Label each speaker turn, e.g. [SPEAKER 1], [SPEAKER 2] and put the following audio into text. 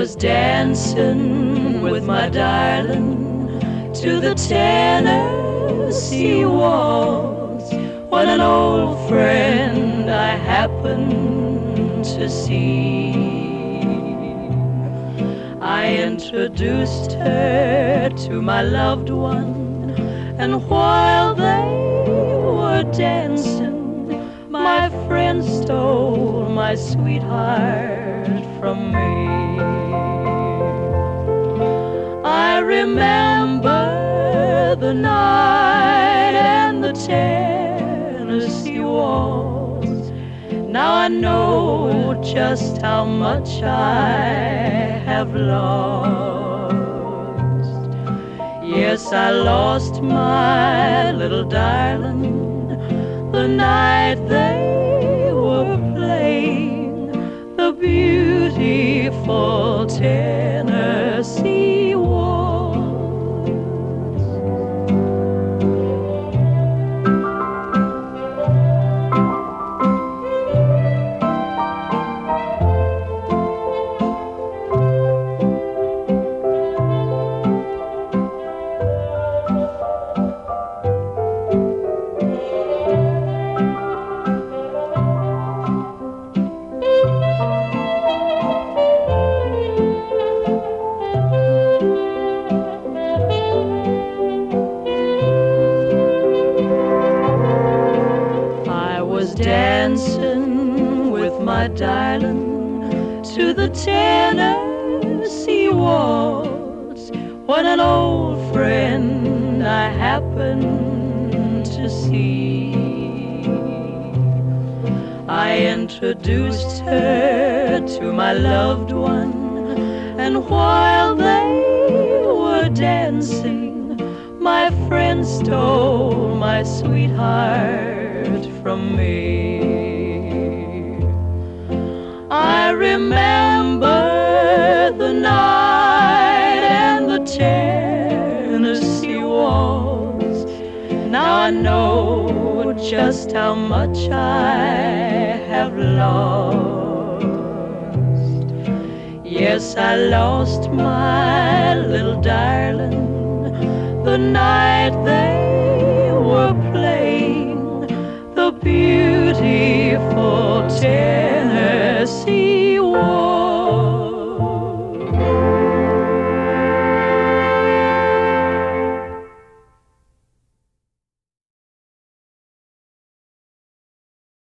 [SPEAKER 1] was dancing with my darling to the Tennessee waltz when an old friend I happened to see. I introduced her to my loved one, and while they were dancing, my friend stole my sweetheart from me. Remember the night and the Tennessee waltz. Now I know just how much I have lost. Yes, I lost my little darling the night they were playing the beautiful dancing with my darling to the Tennessee waltz when an old friend I happened to see. I introduced her to my loved one, and while they were dancing, my friend stole my sweetheart from me. I remember the night and the Tennessee waltz. Now I know just how much I have lost. Yes, I lost my little darling the night